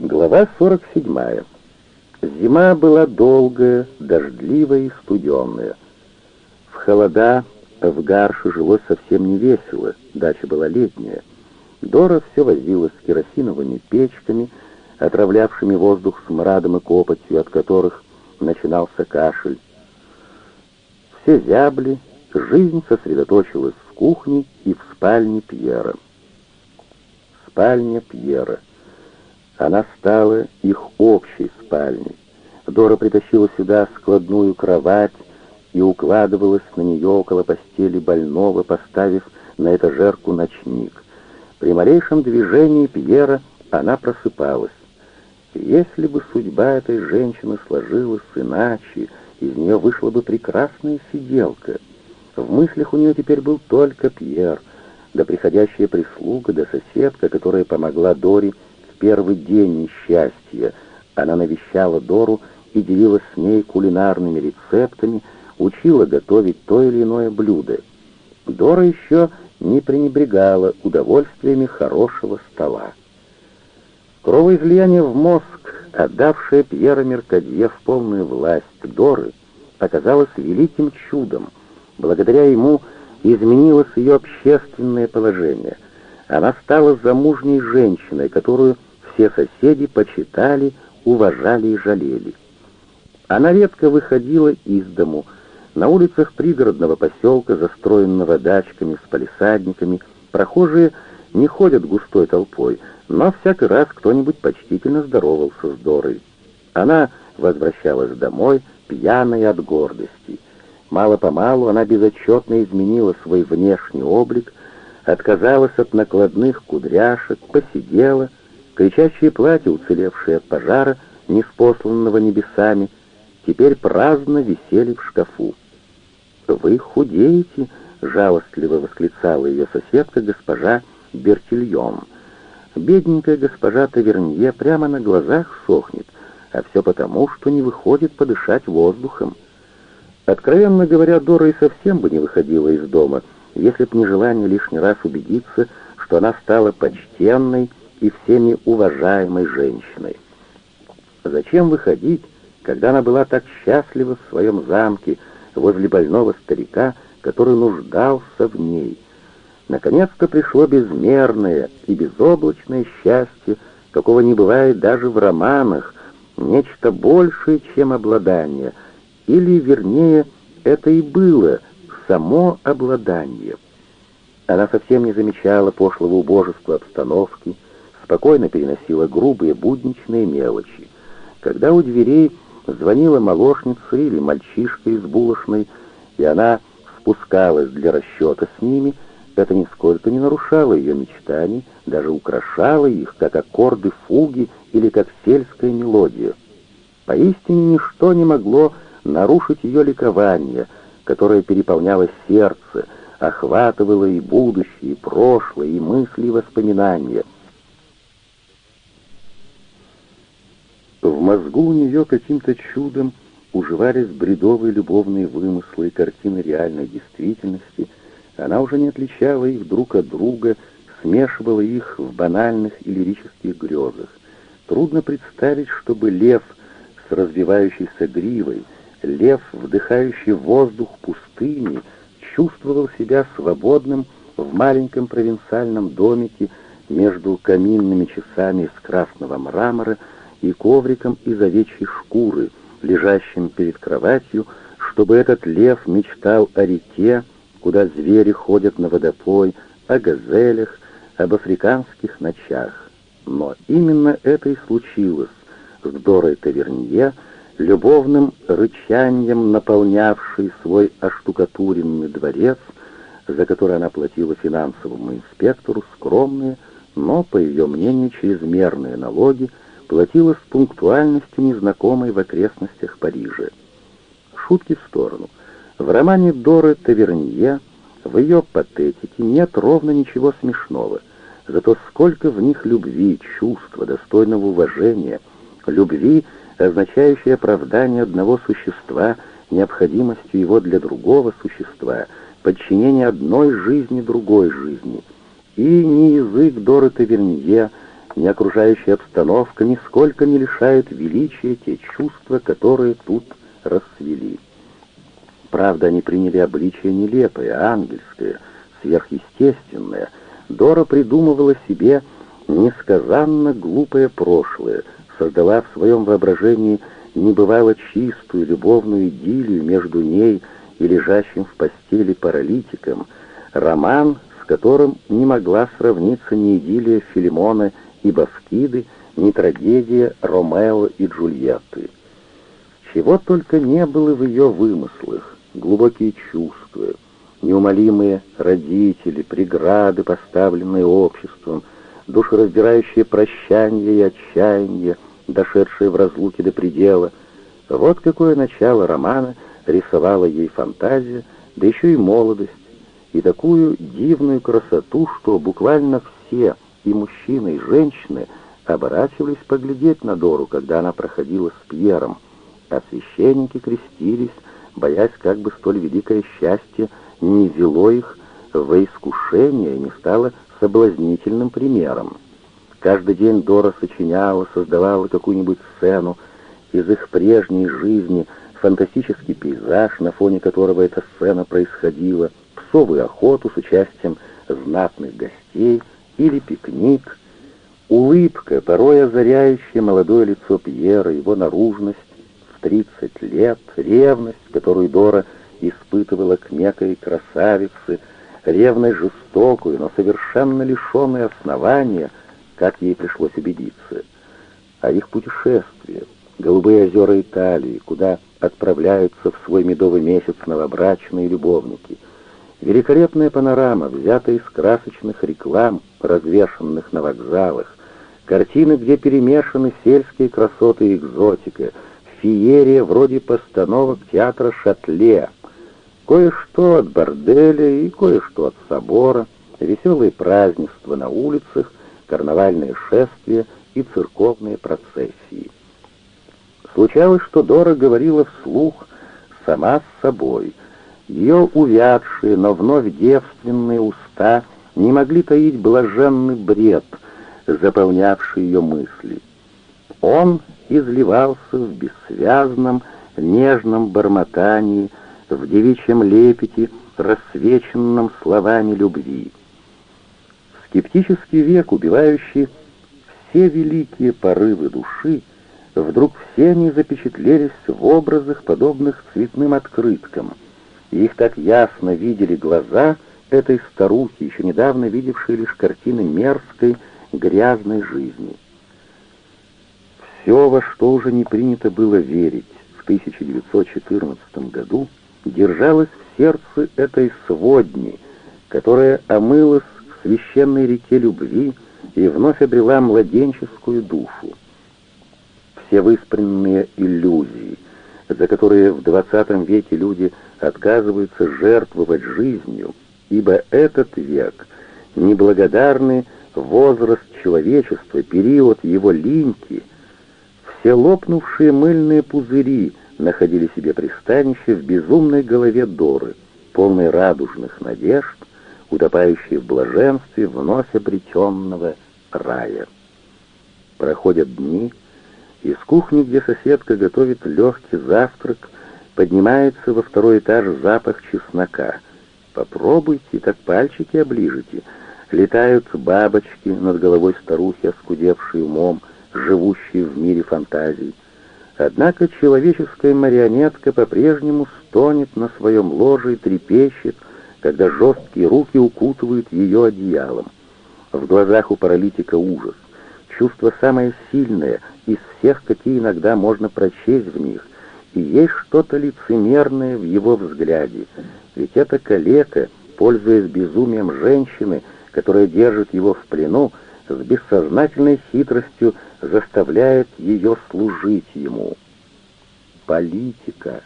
Глава 47. Зима была долгая, дождливая и студенная. В холода в гарше жилось совсем не весело, дача была летняя. Дора все возилась с керосиновыми печками, отравлявшими воздух смрадом и копотью, от которых начинался кашель. Все зябли, жизнь сосредоточилась в кухне и в спальне Пьера. Спальня Пьера. Она стала их общей спальней. Дора притащила сюда складную кровать и укладывалась на нее около постели больного, поставив на этажерку ночник. При малейшем движении Пьера она просыпалась. Если бы судьба этой женщины сложилась иначе, из нее вышла бы прекрасная сиделка. В мыслях у нее теперь был только Пьер, да приходящая прислуга, да соседка, которая помогла Доре первый день несчастья. Она навещала Дору и делилась с ней кулинарными рецептами, учила готовить то или иное блюдо. Дора еще не пренебрегала удовольствиями хорошего стола. Кровоизлияние в мозг, отдавшее Пьера Меркадье в полную власть Доры, оказалось великим чудом. Благодаря ему изменилось ее общественное положение. Она стала замужней женщиной, которую все соседи почитали, уважали и жалели. Она редко выходила из дому. На улицах пригородного поселка, застроенного дачками с палисадниками, прохожие не ходят густой толпой, но всякий раз кто-нибудь почтительно здоровался с Дорой. Она возвращалась домой, пьяная от гордости. Мало-помалу она безотчетно изменила свой внешний облик, отказалась от накладных кудряшек, посидела, кричащие платья, уцелевшие от пожара, неспосланного небесами, теперь праздно висели в шкафу. «Вы худеете!» — жалостливо восклицала ее соседка госпожа Бертильон. Бедненькая госпожа Тавернье прямо на глазах сохнет, а все потому, что не выходит подышать воздухом. Откровенно говоря, Дора и совсем бы не выходила из дома, если б не желание лишний раз убедиться, что она стала почтенной и всеми уважаемой женщиной. Зачем выходить, когда она была так счастлива в своем замке возле больного старика, который нуждался в ней? Наконец-то пришло безмерное и безоблачное счастье, какого не бывает даже в романах, нечто большее, чем обладание, или, вернее, это и было само обладание. Она совсем не замечала пошлого убожества обстановки, спокойно переносила грубые будничные мелочи. Когда у дверей звонила молочница или мальчишка из булочной, и она спускалась для расчета с ними — это нисколько не нарушало ее мечтаний, даже украшало их, как аккорды фуги или как сельская мелодия. Поистине ничто не могло нарушить ее ликование, которое переполняло сердце, охватывало и будущее, и прошлое, и мысли, и воспоминания. В мозгу у нее каким-то чудом уживались бредовые любовные вымыслы и картины реальной действительности — она уже не отличала их друг от друга, смешивала их в банальных и лирических грезах. Трудно представить, чтобы лев с развивающейся гривой, лев, вдыхающий воздух пустыни, чувствовал себя свободным в маленьком провинциальном домике между каминными часами из красного мрамора и ковриком из овечьей шкуры, лежащим перед кроватью, чтобы этот лев мечтал о реке, куда звери ходят на водопой, о газелях, об африканских ночах. Но именно это и случилось с Дорой Тавернье, любовным рычанием наполнявшей свой оштукатуренный дворец, за который она платила финансовому инспектору скромные, но, по ее мнению, чрезмерные налоги, платила с пунктуальностью незнакомой в окрестностях Парижа. Шутки в сторону. В романе Доры Тавернье, в ее патетике нет ровно ничего смешного, зато сколько в них любви, чувства, достойного уважения, любви, означающей оправдание одного существа необходимостью его для другого существа, подчинение одной жизни другой жизни. И ни язык Доры Тавернье, ни окружающая обстановка нисколько не лишают величия те чувства, которые тут расцвели. Правда, они приняли обличие нелепое, ангельское, сверхъестественное. Дора придумывала себе несказанно глупое прошлое, создала в своем воображении небывало чистую любовную идиллию между ней и лежащим в постели паралитиком, роман, с которым не могла сравниться ни идиллия Филимона и Баскиды, ни трагедия Ромео и Джульетты. Чего только не было в ее вымыслах, глубокие чувства, неумолимые родители, преграды, поставленные обществом, душераздирающие прощание и отчаяние, дошедшие в разлуке до предела. Вот какое начало романа рисовала ей фантазия, да еще и молодость, и такую дивную красоту, что буквально все, и мужчины, и женщины, оборачивались поглядеть на Дору, когда она проходила с Пьером, а священники крестились, боясь, как бы столь великое счастье не вело их во искушение и не стало соблазнительным примером. Каждый день Дора сочиняла, создавала какую-нибудь сцену из их прежней жизни, фантастический пейзаж, на фоне которого эта сцена происходила, псовую охоту с участием знатных гостей или пикник, улыбка, порой озаряющая молодое лицо Пьера, его наружность в тридцать лет, ревность, которую Дора испытывала к некой красавице, ревность жестокую, но совершенно лишенную основания — как ей пришлось убедиться, а их путешествие, голубые озера Италии, куда отправляются в свой медовый месяц новобрачные любовники, великолепная панорама, взятая из красочных реклам, развешанных на вокзалах, картины, где перемешаны сельские красоты и экзотика, феерия вроде постановок театра Шатле, кое-что от борделя и кое-что от собора, веселые празднества на улицах, карнавальные шествия и церковные процессии. Случалось, что Дора говорила вслух сама с собой. Ее увядшие, но вновь девственные уста не могли таить блаженный бред, заполнявший ее мысли. Он изливался в бессвязном, нежном бормотании, в девичьем лепете, рассвеченном словами любви. Скептический век, убивающий все великие порывы души, вдруг все они запечатлелись в образах, подобных цветным открыткам, и их так ясно видели глаза этой старухи, еще недавно видевшей лишь картины мерзкой, грязной жизни. Все, во что уже не принято было верить в 1914 году, держалось в сердце этой сводни, которая омылась священной реке любви и вновь обрела младенческую душу. Все выспренние иллюзии, за которые в XX веке люди отказываются жертвовать жизнью, ибо этот век — неблагодарный возраст человечества, период его линьки, все лопнувшие мыльные пузыри находили себе пристанище в безумной голове Доры, полной радужных надежд, утопающие в блаженстве вновь обретенного рая. Проходят дни, из кухни, где соседка готовит легкий завтрак, поднимается во второй этаж запах чеснока. Попробуйте, так пальчики оближите. Летают бабочки над головой старухи, оскудевшей умом, живущей в мире фантазий. Однако человеческая марионетка по-прежнему стонет на своем ложе и трепещет, когда жесткие руки укутывают ее одеялом. В глазах у паралитика ужас, чувство самое сильное из всех, какие иногда можно прочесть в них, и есть что-то лицемерное в его взгляде, ведь это калека, пользуясь безумием женщины, которая держит его в плену, с бессознательной хитростью заставляет ее служить ему. Политика.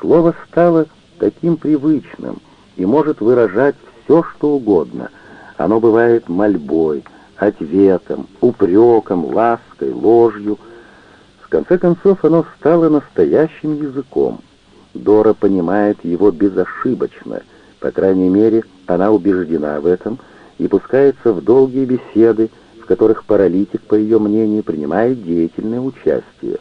Слово стало таким привычным и может выражать все, что угодно. Оно бывает мольбой, ответом, упреком, лаской, ложью. В конце концов, оно стало настоящим языком. Дора понимает его безошибочно, по крайней мере, она убеждена в этом и пускается в долгие беседы, в которых паралитик, по ее мнению, принимает деятельное участие.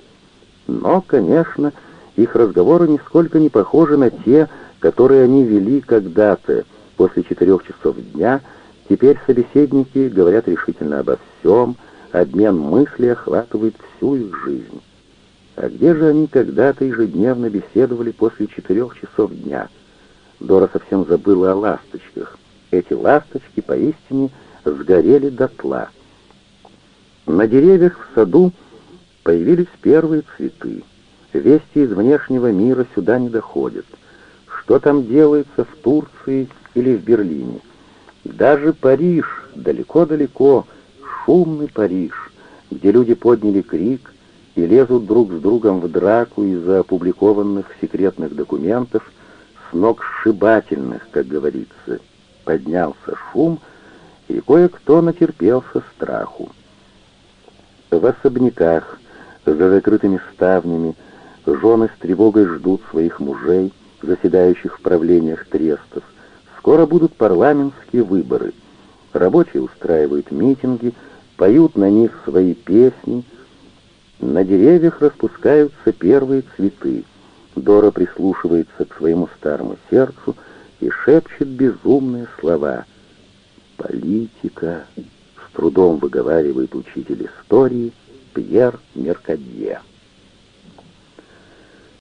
Но, конечно, их разговоры нисколько не похожи на те, которые они вели когда-то, после четырех часов дня. Теперь собеседники говорят решительно обо всем, обмен мыслей охватывает всю их жизнь. А где же они когда-то ежедневно беседовали после четырех часов дня? Дора совсем забыла о ласточках. Эти ласточки поистине сгорели дотла. На деревьях в саду появились первые цветы. Вести из внешнего мира сюда не доходят. Что там делается в Турции или в Берлине? Даже Париж, далеко-далеко, шумный Париж, где люди подняли крик и лезут друг с другом в драку из-за опубликованных секретных документов, с ног сшибательных, как говорится. Поднялся шум, и кое-кто натерпелся страху. В особняках, за закрытыми ставнями, жены с тревогой ждут своих мужей, заседающих в правлениях трестов. Скоро будут парламентские выборы. Рабочие устраивают митинги, поют на них свои песни. На деревьях распускаются первые цветы. Дора прислушивается к своему старому сердцу и шепчет безумные слова. «Политика», — с трудом выговаривает учитель истории Пьер Меркадье.